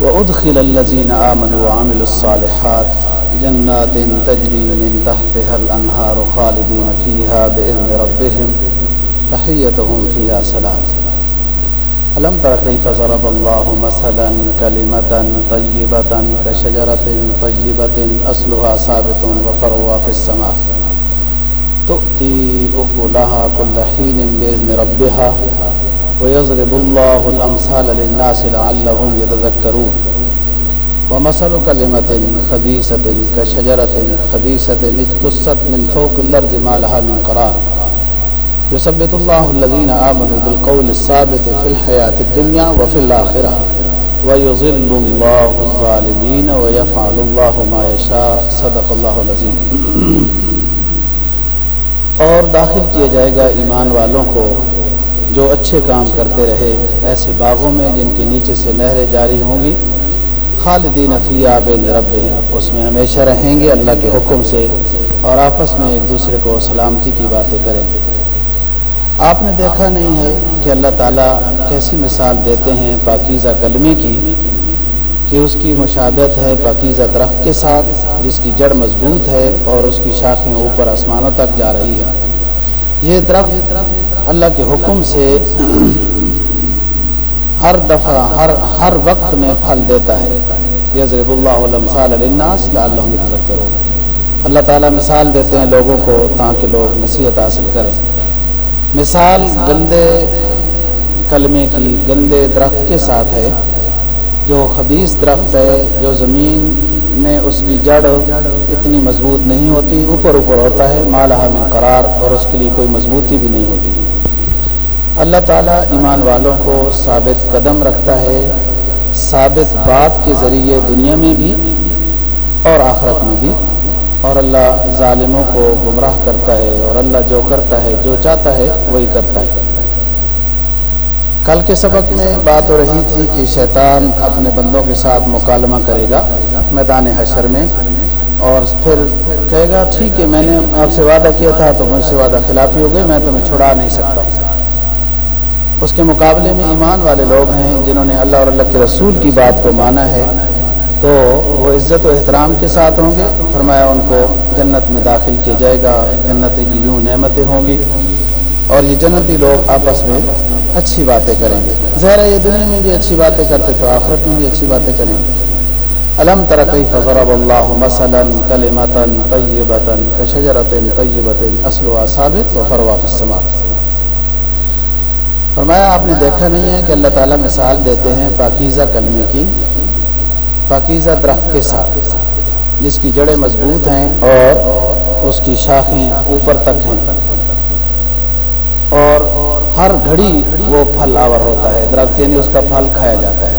وأدخل الذين آمنوا وعملوا الصالحات جنات تجري من تحتها الأنهار خالدين فيها بإذن ربهم، تحيتهم فيها سلام. ألم تر كيف ضرب الله مثلا كلمة طيبة كشجرة طيبة أصلها ثابت وفروا في السماء؟ تؤتي أكلها كل حين بإذن ربها ويضرب الله الأمثال للناس لعلهم يتذكرون. ومثل كلمة خبيثة كشجرة خبيثة اجتثت من فوق الأرض ما لها من قرار. يثبت الله الذين آمنوا بالقول الثابت في الحياة الدنيا وفي الآخرة. ويضل الله الظالمين ويفعل الله ما يشاء. صدق الله العظيم. اور داخل کیا جائے گا ایمان والوں کو جو اچھے کام کرتے رہے، ایسے باغوں میں جن کے نیچے سے نہریں جاری ہوں گی، خالدین فیہ بین رب ہیں اس میں ہمیشہ رہیں گے، اللہ کے حکم سے۔ اور آپس میں ایک دوسرے کو سلامتی کی باتیں کریں۔ آپ نے دیکھا نہیں ہے کہ اللہ تعالیٰ کیسی مثال دیتے ہیں پاکیزہ کلمے کی، کہ اس کی مشابت ہے پاکیزہ درخت کے ساتھ، جس کی جڑ مضبوط ہے اور اس کی شاخیں اوپر آسمانوں تک جا رہی ہے۔ یہ درخت اللہ کے حکم سے ہر دفعہ، ہر ہر وقت میں پھل دیتا ہے۔ یضرب اللہ الامثال للناس لعلہم یتذکرون۔ اللہ تعالیٰ مثال دیتے ہیں لوگوں کو تاکہ لوگ نصیحت حاصل کریں۔ مثال گندے کلمے کی گندے درخت کے ساتھ ہے، جو خبیص درخت ہے، جو زمین میں اس کی جڑ اتنی مضبوط نہیں ہوتی، اوپر اوپر ہوتا ہے مالہ میں قرار، اور اس کے لیے کوئی مضبوطی بھی نہیں ہوتی۔ اللہ تعالیٰ ایمان والوں کو ثابت قدم رکھتا ہے، ثابت بات کے ذریعے دنیا میں بھی اور آخرت میں بھی۔ اور اللہ ظالموں کو گمراہ کرتا ہے، اور اللہ جو کرتا ہے، جو چاہتا ہے، وہی کرتا ہے۔ کل کے سبق میں بات ہو رہی تھی کہ شیطان اپنے بندوں کے ساتھ مکالمہ کرے گا میدان حشر میں اور پھر کہے گا، ٹھیک ہے، میں نے آپ سے وعدہ کیا تھا تو مجھ سے وعدہ خلافی ہو گئی میں تمہیں چھڑا نہیں سکتا اس کے مقابلے میں ایمان والے لوگ ہیں جنہوں نے اللہ اور اللہ کے رسول کی بات کو مانا ہے تو وہ عزت و احترام کے ساتھ ہوں گے۔ فرمایا، ان کو جنت میں داخل کیا جائے گا جنت کی یوں نعمتیں ہوں گی اور یہ جنتی لوگ آپس میں اچھی باتیں کریں گے۔ ظاہر یہ دنیا میں بھی اچھی باتیں کرتے تو آخرت میں بھی اچھی باتیں کریں۔ گے علم ترقی فضرب اللہ مثلاً کلمتاً طیبتاً کشجرت طیبت اصل و ثابت و فروا فسما فرمایا، آپ نے دیکھا نہیں ہے کہ اللہ تعالیٰ مثال دیتے ہیں پاکیزہ کلمے کی، پاکیزہ درخت کے ساتھ، جس کی جڑیں مضبوط ہیں اور اس کی شاخیں اوپر تک ہیں۔ ہر گھڑی وہ پھل آور ہوتا ہے، درخت یعنی اس کا پھل کھایا جاتا ہے۔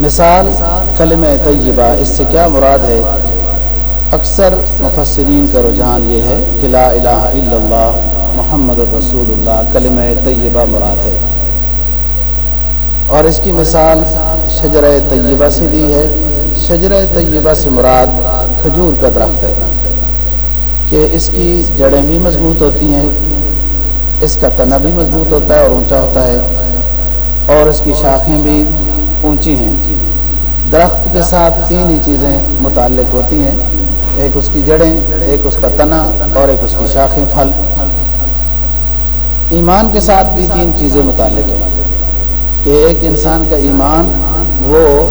مثال کلم طیبہ، اس سے کیا مراد ہے؟ اکثر مفسرین کا رجحان یہ ہے کہ لا الہ الا اللہ، محمد الرسول اللہ کلم طیبہ مراد ہے۔ اور اس کی مثال شجر طیبہ سے دی ہے۔ شجر طیبہ سے مراد کھجور کا درخت ہے۔ کہ اس کی جڑیں بھی مضبوط ہوتی ہیں اس کا تنا بھی مضبوط ہوتا ہے اور اونچا ہوتا ہے اور اس کی شاخیں بھی اونچی ہیں۔ درخت کے ساتھ تین ہی چیزیں متعلق ہوتی ہیں۔ ایک اس کی جڑیں، ایک اس کا تنا اور ایک اس کی شاخیں پھل۔ ایمان کے ساتھ بھی تین چیزیں متعلق ہیں۔ کہ ایک انسان کا ایمان وہ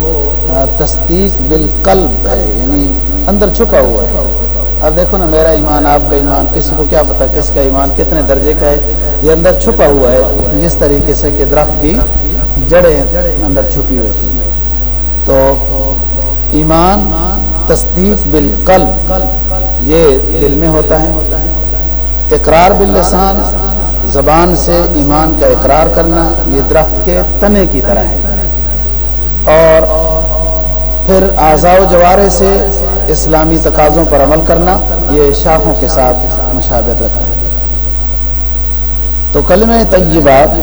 تصدیق بالقلب ہے یعنی اندر چھپا ہوا ہے۔ اب دیکھو نا میرا ایمان، آپ کا ایمان، کسی کو کیا پتا کس کا ایمان کتنے درجے کا ہے؟ یہ اندر چھپا ہوا ہے جس طریقے سے کہ درخت کی جڑیں اندر چھپی ہوتی ہیں۔ تو ایمان تصدیق بالقلب، یہ دل میں ہوتا ہے۔ اقرار باللسان، زبان سے ایمان کا اقرار کرنا، یہ درخت کے تنے کی طرح ہے۔ اور پھر اعضاء و جوارے سے اسلامی تقاضوں پر عمل کرنا یہ شاخوں کے ساتھ مشابت رکھتا ہے۔ تو کلم طیبات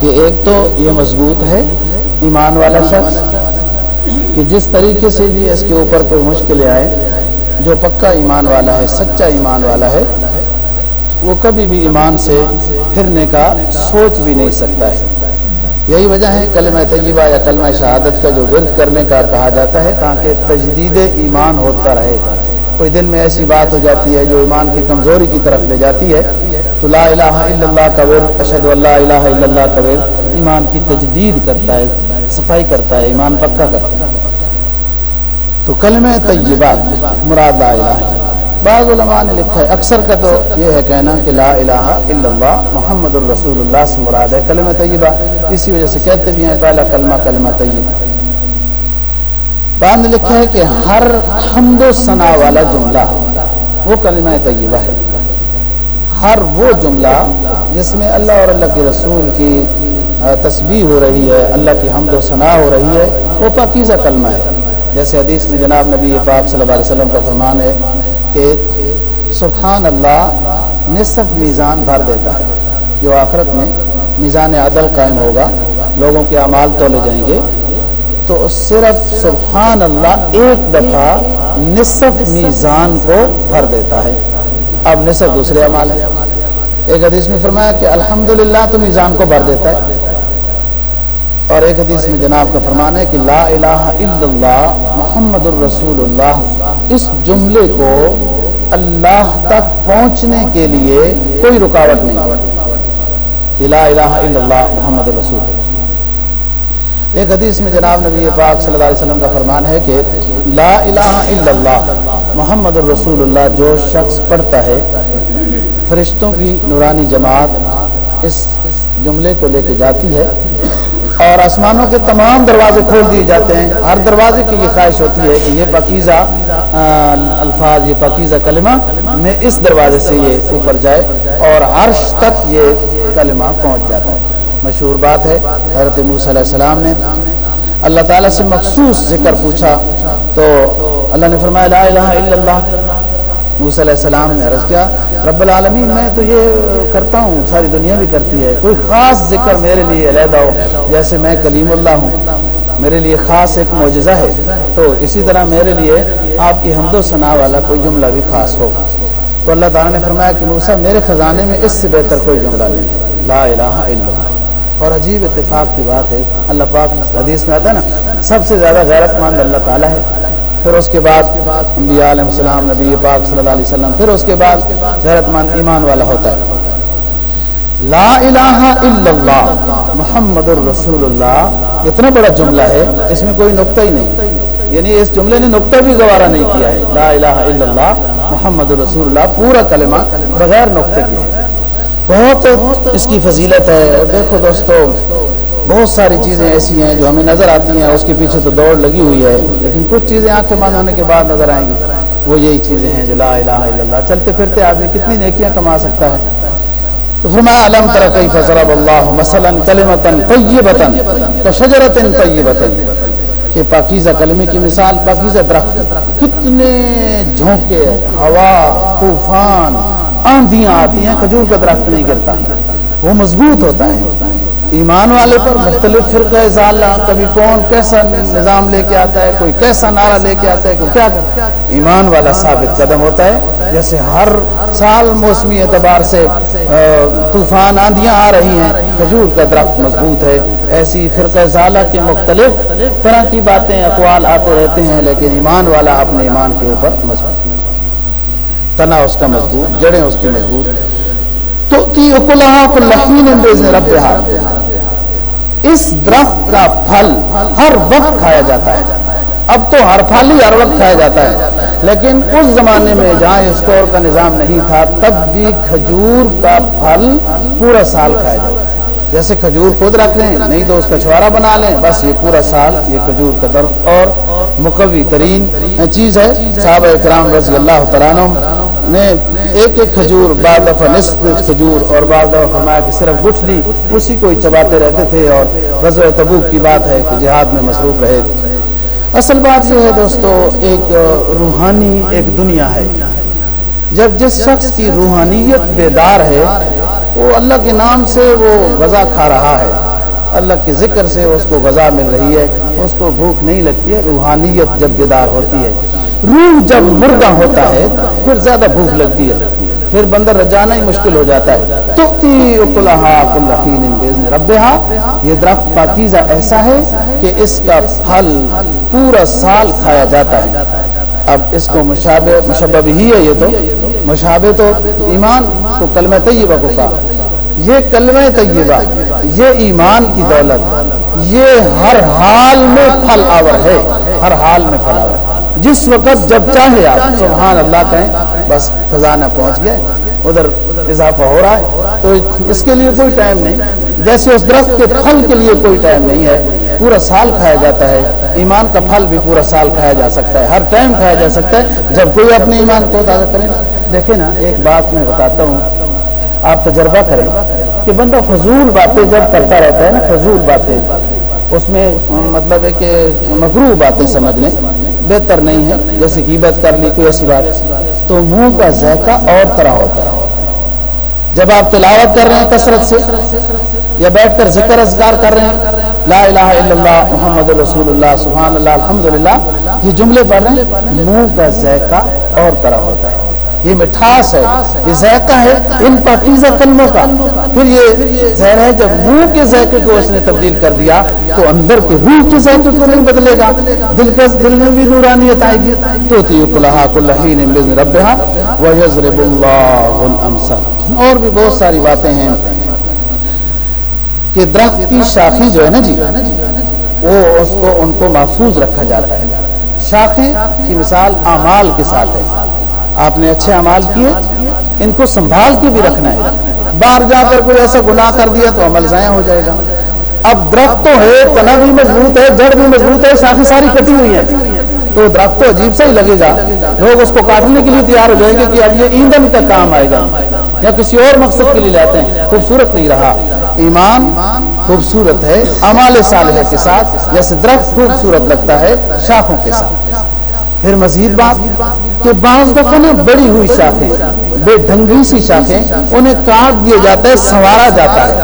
کہ ایک تو یہ مضبوط ہے ایمان والا شخص کہ جس طریقے سے بھی اس کے اوپر کوئی مشکلیں آئے جو پکا ایمان والا ہے، سچا ایمان والا ہے، وہ کبھی بھی ایمان سے پھرنے کا سوچ بھی نہیں سکتا ہے۔ یہی وجہ ہے کلمہ طیبہ یا کلمہ شہادت کا جو ورد کرنے کا کہا جاتا ہے تاکہ تجدید ایمان ہوتا رہے۔ کوئی دل میں ایسی بات ہو جاتی ہے جو ایمان کی کمزوری کی طرف لے جاتی ہے، تو لا الہ الا اللہ کا ورد اشد اللہ الہ الا اللہ کا ورد ایمان کی تجدید کرتا ہے، صفائی کرتا ہے، ایمان پکا کرتا ہے۔ تو کلمہ طیبات مراد لا الہ بعض علماء نے لکھا ہے، اکثر کا تو یہ ہے کہنا کہ لا الہ الا اللہ، محمد الرسول اللہ سے مراد ہے کلمہ طیبہ، اسی وجہ سے کہتے بھی ہیں پہلا کلمہ کلمہ طیبہ۔ بعد نے لکھا ہے کہ ہر حمد و ثنا والا جملہ، وہ کلمہ طیبہ ہے۔ ہر وہ جملہ جس میں اللہ اور اللہ کے رسول کی تسبیح ہو رہی ہے، اللہ کی حمد و ثنا ہو رہی ہے، وہ پاکیزہ کلمہ ہے۔ جیسے حدیث میں جناب نبی پاک صلی اللہ علیہ وسلم کا فرمان ہے کہ سبحان اللہ نصف میزان بھر دیتا ہے، جو آخرت میں میزان عدل قائم ہوگا، لوگوں کے اعمال تولے جائیں گے۔ تو صرف سبحان اللہ ایک دفعہ نصف میزان کو بھر دیتا ہے۔ اب نصف دوسرے اعمال ہے ایک حدیث میں فرمایا کہ الحمدللہ تو میزان کو بھر دیتا ہے۔ اور ایک حدیث میں جناب کا فرمان ہے کہ لا الہ الا اللہ محمد الرسول اللہ۔ اس جملے کو اللہ تک پہنچنے کے لیے کوئی رکاوٹ نہیں۔ لا الہ الا اللہ محمد الرسول۔ ایک حدیث میں جناب نبی پاک صلی اللہ علیہ وسلم کا فرمان ہے کہ لا الہ الا اللہ محمد الرسول اللہ جو شخص پڑھتا ہے، فرشتوں کی نورانی جماعت اس جملے کو لے کے جاتی ہے۔ اور آسمانوں کے تمام دروازے کھول دیے جاتے ہیں۔ ہر دروازے کی یہ خواہش ہوتی ہے کہ یہ پاکیزہ الفاظ، یہ پاکیزہ کلمہ میں اس دروازے سے یہ اوپر جائے اور عرش تک یہ کلمہ پہنچ جاتا ہے۔ مشہور بات ہے، حضرت موسیٰ علیہ السلام نے اللہ تعالیٰ سے مخصوص ذکر پوچھا تو اللہ نے فرمایا، لا الہ الا اللہ موسیٰ علیہ السلام نے عرض کیا، رب العالمین، میں تو یہ کرتا ہوں، ساری دنیا بھی کرتی ہے۔ کوئی خاص ذکر میرے لیے علیحدہ ہو، جیسے میں کلیم اللہ ہوں۔ میرے لیے خاص ایک معجزہ ہے۔ تو اسی طرح میرے لیے آپ کی حمد و ثناء والا کوئی جملہ بھی خاص ہو۔ تو اللہ تعالیٰ نے فرمایا کہ موسیٰ، میرے خزانے میں اس سے بہتر کوئی جملہ نہیں۔ ہے لا الہ الا اللہ۔ اور عجیب اتفاق کی بات ہے، اللہ پاک حدیث میں آتا ہے نا، سب سے زیادہ غیرت مند اللہ تعالیٰ ہے۔ پھر اس کے بعد انبیاء علیہ السلام، نبی پاک صلی اللہ علیہ وسلم، پھر اس کے بعد غیرت مند ایمان والا ہوتا ہے۔ لا الہ الا اللہ، محمد الرسول اللہ اتنا بڑا جملہ ہے، اس میں کوئی نقطہ ہی نہیں۔ یعنی اس جملے نے نقطہ بھی گوارا نہیں کیا ہے۔ لا الہ الا اللہ، محمد الرسول اللہ پورا کلمہ بغیر نقطے کی ہے بہت اس کی فضیلت ہے۔ دیکھو دوستو بہت ساری چیزیں ایسی ہیں جو ہمیں نظر آتی ہیں، اس کے پیچھے تو دوڑ لگی ہوئی ہے، لیکن کچھ چیزیں آنکھیں بند ہونے کے بعد نظر آئیں گی۔ وہ یہی چیزیں ہیں جو لا الہ الا اللہ۔ چلتے پھرتے آدمی کتنی نیکیاں کما سکتا ہے۔ تو فرمایا علم تر کیف ضرب اللہ مثلا کلمتا طیبتا کشجرت طیبتا۔ کہ پاکیزہ کلمے کی مثال، پاکیزہ درخت۔ کتنے جھونکے، ہوا، طوفان، آندیاں آتی ہیں، کھجور کا درخت نہیں گرتا۔ وہ مضبوط ہوتا ہے۔ ایمان والے پر مختلف فرقہ ضالہ کبھی کون کیسا نظام لے کے آتا ہے، کوئی کیسا نعرہ لے کے آتا ہے، کوئی کیا کرتا ہے۔ ایمان والا ثابت قدم ہوتا ہے، جیسے ہر سال موسمی اعتبار سے طوفان آندیاں آ رہی ہیں، کھجور کا درخت مضبوط ہے۔ ایسی فرقہ ضالہ کے مختلف طرح کی باتیں، اقوال آتے رہتے ہیں، لیکن ایمان والا اپنے ایمان کے اوپر مضبوط۔ تنا اس کا مضبوط، جڑیں اس کی مضبوط۔ تو اس درخت کا پھل ہر وقت کھایا جاتا ہے۔ اب تو ہر پھل ہی ہر وقت کھایا جاتا ہے۔ لیکن اس زمانے میں جہاں اسٹور کا نظام نہیں تھا، تب بھی کھجور کا پھل پورا سال کھایا جاتا ہے۔ جیسے کھجور خود رکھ لیں، نہیں تو اس کا چھوارا بنا لیں، بس یہ پورا سال یہ کھجور کا درخت اور مقوی ترین چیز ہے۔ صحابہ اکرام رضی اللہ تعالیٰ نے ایک ایک کھجور بعض دفعہ نصف کھجور اور بعض دفعہ فرمایا کہ صرف گٹھلی اسی کو ہی چباتے رہتے تھے اور غزوہ تبوک کی بات ہے کہ جہاد میں مصروف رہے۔ اصل بات یہ ہے دوستو، ایک روحانی ایک دنیا ہے۔ جب جس شخص کی روحانیت بیدار ہے، وہ اللہ کے نام سے وہ غذا کھا رہا ہے۔ اللہ کے ذکر سے اس کو غذا مل رہی ہے، اس کو بھوک نہیں لگتی ہے، روحانیت جب بیدار ہوتی ہے۔ روح جب مردہ ہوتا ہے، پھر زیادہ بھوک لگتی ہے۔ پھر بندر رجانا ہی مشکل ہو جاتا ہے۔ تو یہ درخت پاکیزہ ایسا ہے کہ اس کا پھل پورا سال کھایا جاتا ہے۔ اب اس کو مشابہ مشبہ ہی ہے یہ تو۔ مشابہ تو ایمان کو کلمہ طیبہ کو کہا۔ یہ کلمہ طیبہ، یہ ایمان کی دولت۔ یہ ہر حال میں پھل آور ہے۔ ہر حال میں پھل آور۔ جس وقت جب چاہے آپ، سبحان اللہ کہیں، بس خزانہ پہنچ گئے، ادھر اضافہ ہو رہا ہے، تو اس کے لیے کوئی ٹائم نہیں۔ جیسے اس درخت کے پھل کے لیے کوئی ٹائم نہیں ہے، پورا سال کھایا جاتا ہے۔ ایمان کا پھل بھی پورا سال کھایا جا سکتا ہے۔ ہر ٹائم کھایا جا سکتا ہے۔ جب کوئی اپنے ایمان کو تازہ کرے، دیکھیں نا، ایک بات میں بتاتا ہوں۔ آپ تجربہ کریں کہ بندہ فضول باتیں جب کرتا رہتا ہے نا، فضول باتیں، اس میں مطلب ہے کہ مغرو باتیں سمجھ لیں۔ بہتر نہیں ہے، جیسے غیبت کر لی کوئی ایسی بات۔ تو منہ کا ذائقہ اور طرح ہوتا ہے۔ جب آپ تلاوت کر رہے ہیں کثرت سے، یا بیٹھ کر ذکر اذکار کر رہے ہیں، لا الہ الا اللہ، محمد رسول اللہ، سبحان اللہ، الحمدللہ، یہ جملے پڑھ رہے ہیں، منہ کا ذائقہ اور طرح ہوتا ہے۔ یہ مٹھاس ہے، یہ ذائقہ ہے، ان پاکیزہ کلموں کا۔ پھر یہ زہر ہے، جب منہ کے ذائقے کو اس نے تبدیل کر دیا، تو اندر کے روح کے ذائقے کو نہیں بدلے گا۔ دل کا دل میں بھی نورانیت آئے گی۔ تو تی کلہا کلہین بزن اور بھی بہت ساری باتیں ہیں کہ درخت کی شاخی جو ہے نا جی وہ اس کو، ان کو محفوظ رکھا جاتا ہے۔ شاخیں کی مثال اعمال کے ساتھ ہے۔ آپ نے اچھے امال کیے، ان کو سنبھال کے بھی رکھنا ہے۔ باہر جا کر کوئی ایسا گناہ کر دیا تو عمل ضائع ہو جائے گا۔ اب درخت تو ہے، تنا بھی مضبوط ہے، جڑ بھی مضبوط ہے ساخی ساری کٹی ہوئی ہے۔ تو درخت تو عجیب سے ہی لگے گا۔ لوگ اس کو کاٹنے کے لیے تیار ہو جائیں گے کہ اب یہ ایندھن کا کام آئے گا۔ یا کسی اور مقصد کے لیے لاتے ہیں۔ خوبصورت نہیں رہا۔ ایمان خوبصورت ہے امال صالحہ کے ساتھ۔ جیسے درخت خوبصورت لگتا ہے، شاخوں کے ساتھ۔ پھر مزید بات۔ کہ بعض دفعہ نا بڑی ہوئی شاخیں، بے ڈھنگی سی شاخیں، انہیں کاٹ دیا جاتا ہے، سنوارا جاتا ہے۔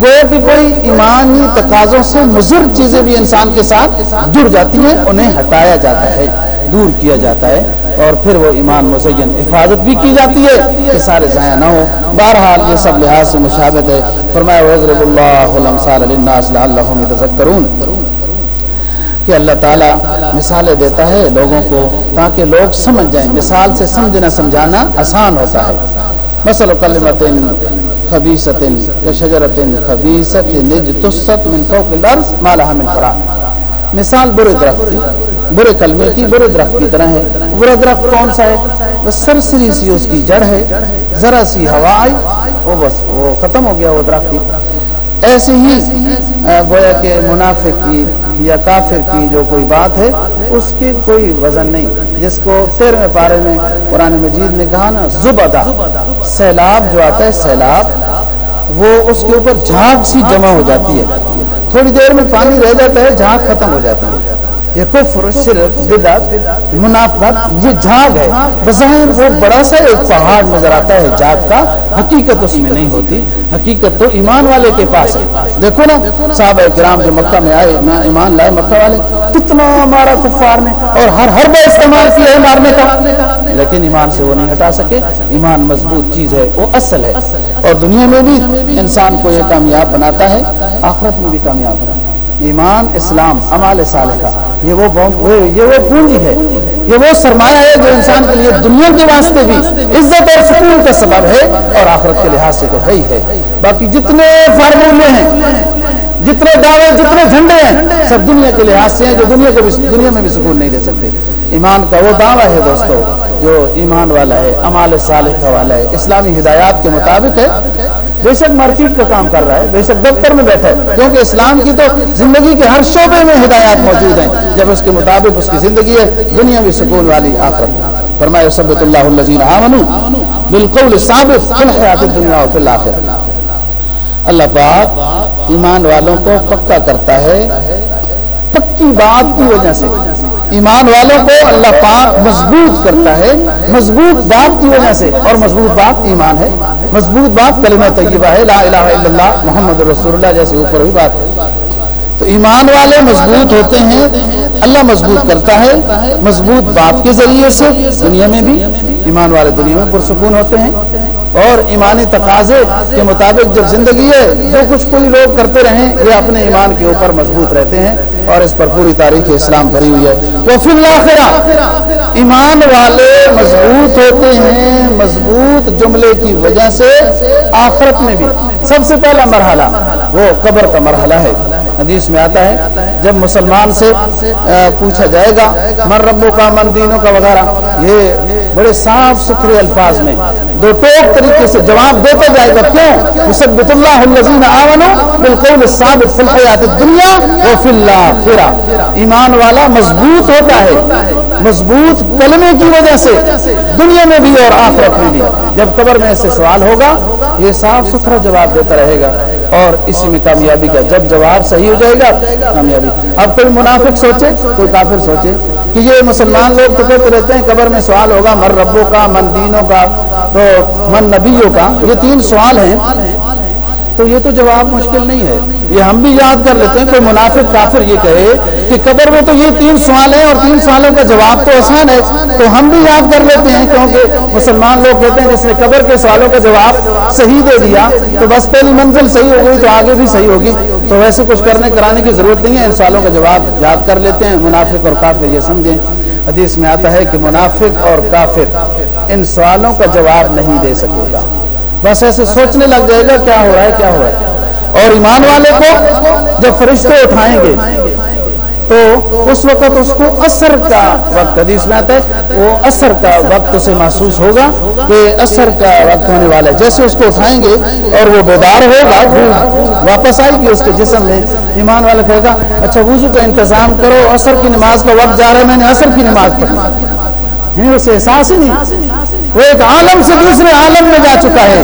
گو کہ کوئی ایمانی تقاضوں سے مضر چیزیں بھی انسان کے ساتھ جڑ جاتی ہیں، انہیں ہٹایا جاتا ہے، دور کیا جاتا ہے۔ اور پھر وہ ایمان مسین حفاظت بھی کی جاتی ہے کہ سارے ضائع نہ ہو بہرحال یہ سب لحاظ سے مشابت ہے۔ فرمایا وزر اللہ تذکرون کہ اللہ تعالیٰ مثالیں دیتا ہے لوگوں کو تاکہ لوگ سمجھ جائیں۔ مثال سے سمجھنا، سمجھانا آسان ہوتا ہے۔ مثلا کلمت خبیثت شجرت خبیثت نجتست من فوق الارض ما لها من قرار مثال برے درخت کی، برے کلمے کی، برے درخت کی طرح ہے۔ برا درخت کون سا ہے؟ بس سرسری سی اس کی جڑ ہے۔ ذرا سی ہوا آئی، وہ بس وہ ختم ہو گیا وہ درخت۔ ایسے ہی گویا کہ منافق کی یا کافر کی جو کوئی بات ہے، اس کی کوئی وزن نہیں۔ جس کو تیرہویں پارے میں قرآن مجید نے کہا نا زبدا سیلاب جو آتا ہے، سیلاب، وہ اس کے اوپر جھاگ سی جمع ہو جاتی ہے۔ تھوڑی دیر میں پانی رہ جاتا ہے، جھاگ ختم ہو جاتی ہے۔ یہ کفر، شرک، بدعت، منافقت، یہ جھاگ ہے۔ بظاہر وہ بڑا سا ایک پہاڑ نظر آتا ہے جھاگ کا، حقیقت اس میں نہیں ہوتی۔ حقیقت تو ایمان والے کے پاس ہے۔ دیکھو نا، صحابہ کرام جو مکہ میں آئے نہ ایمان لائے مکہ والے، کتنا مارا کفار نے اور ہر ہر بار استعمال کیا ہے مارنے کا۔ لیکن ایمان سے وہ نہیں ہٹا سکے۔ ایمان مضبوط چیز ہے، وہ اصل ہے۔ اور دنیا میں بھی انسان کو یہ کامیاب بناتا ہے، آخرت میں بھی کامیاب بناتا ہے۔ ایمان، اسلام امال صالح کا یہ وہ یہ وہ پونجی ہے۔ یہ وہ سرمایہ ہے جو انسان کے لیے دنیا کے واسطے بھی عزت اور سکون کا سبب ہے اور آخرت کے لحاظ سے تو ہے ہی ہے۔ باقی جتنے فارمولے ہیں، جتنے دعوے، جتنے جھنڈے ہیں، سب دنیا کے لحاظ سے ہیں جو دنیا کو دنیا میں بھی سکون نہیں دے سکتے۔ ایمان کا وہ دعویٰ ہے دوستو جو ایمان والا ہے امال صالح کا والا ہے۔ اسلامی ہدایات کے مطابق ہے۔ بے شک مارکیٹ کا کام کر رہا ہے، بے شک دفتر میں بیٹھا ہے۔ کیونکہ اسلام کی تو زندگی کے ہر شعبے میں ہدایات موجود ہیں۔ جب اس کے مطابق اس کی زندگی ہے، دنیا بھی سکون والی آخر فرمائے سبت اللہ الزین بالکل ثابت حیات دنیا و آخر اللہ پاک ایمان والوں کو پکا کرتا ہے پکی بات کی وجہ سے۔ ایمان والوں کو اللہ پاک مضبوط کرتا ہے، مضبوط بات کی وجہ سے۔ اور مضبوط بات ایمان ہے۔ مضبوط بات، کلمہ طیبہ ہے، لا الہ الا اللہ، محمد رسول اللہ جیسے اوپر ہوئی بات۔ تو ایمان والے مضبوط ہوتے ہیں، اللہ مضبوط کرتا ہے، مضبوط بات کے ذریعے سے دنیا میں بھی ایمان والے دنیا میں پرسکون ہوتے ہیں۔ اور ایمانی تقاضے کے مطابق جب زندگی ہے جو کچھ کوئی لوگ کرتے رہیں، یہ اپنے ایمان کے اوپر مضبوط رہتے ہیں اور اس پر پوری تاریخ اسلام بھری ہوئی ہے۔ وہ فی ایمان والے مضبوط ہوتے ہیں، مضبوط جملے کی وجہ سے آخرت میں بھی۔ سب سے پہلا مرحلہ، وہ قبر کا مرحلہ ہے۔ حدیث میں آتا ہے، جب مسلمان سے پوچھا جائے گا، من ربوں کا من دینوں کا وغیرہ، یہ بڑے صاف ستھرے الفاظ میں۔ دو ٹوک طریقے سے جواب دیتا جائے گا، کیوں؟ مسبت اللہ الذین آمنوا بالقول الثابت فی الحیات الدنیا و فی الاخرہ۔ ایمان والا مضبوط ہوتا ہے، مضبوط کلمے کی وجہ سے۔ دنیا میں بھی اور آخرت میں بھی۔ جب قبر میں ایسے سوال ہوگا، یہ صاف ستھرا جواب دیتا رہے گا۔ اور اسی میں کامیابی کا جب جواب صحیح ہو جائے گا، کامیابی۔ اب کوئی منافق سوچے، کوئی کافر سوچے۔ کہ یہ مسلمان لوگ تو کہتے رہتے ہیں، قبر میں سوال ہوگا، من ربوں کا من دینوں کا، تو من نبیوں کا، یہ تین سوال ہیں۔ تو یہ تو جواب مشکل نہیں ہے۔ یہ ہم بھی یاد کر لیتے ہیں، کوئی منافق کافر یہ کہے کہ قبر میں تو یہ تین سوال ہیں اور تین سوالوں کا جواب تو آسان ہے۔ تو ہم بھی یاد کر لیتے ہیں، کیونکہ مسلمان لوگ کہتے ہیں جس نے قبر کے سوالوں کا جواب صحیح دے دیا، تو بس پہلی منزل صحیح ہو گئی تو آگے بھی صحیح ہوگی۔ تو ویسے کچھ کرنے کرانے کی ضرورت نہیں ہے، ان سوالوں کا جواب یاد کر لیتے ہیں، منافق اور کافر یہ سمجھیں۔ حدیث میں آتا ہے کہ منافق اور کافر ان سوالوں کا جواب نہیں دے سکے گا۔ بس ایسے سوچنے لگ جائے گا، کیا ہو رہا ہے، کیا ہو رہا ہے۔ اور ایمان والے کو جب فرشتے اٹھائیں گے تو اس وقت اس کو اثر کا وقت، حدیث میں آتا ہے، وہ اثر کا وقت اسے محسوس ہوگا کہ اثر کا وقت ہونے والا ہے۔ جیسے اس کو اٹھائیں گے اور وہ بیدار ہوگا، واپس آئے گی اس کے جسم میں، ایمان والا کہے گا اچھا وضو کا انتظام کرو، اثر کی نماز کا وقت جا رہا ہے، میں نے اثر کی نماز پڑھی۔ یعنی اسے احساس ہی نہیں۔ وہ ایک عالم سے دوسرے عالم میں جا چکا ہے۔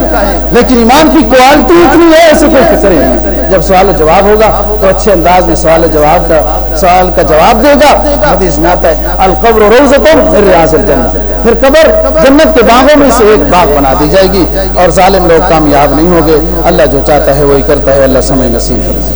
لیکن ایمان کی کوالٹی اتنی ہے ایسے کوئی فکر نہیں۔ جب سوال و جواب ہوگا تو اچھے انداز میں سوال و جواب کا سوال کا جواب دے گا۔ حدیث میں آتا ہے، القبر روزتم میرے حاصل جنت پھر قبر جنت کے باغوں میں سے ایک باغ بنا دی جائے گی اور ظالم لوگ کامیاب نہیں ہوگے اللہ جو چاہتا ہے وہی کرتا ہے، اللہ سمجھ نصیب فرمائے۔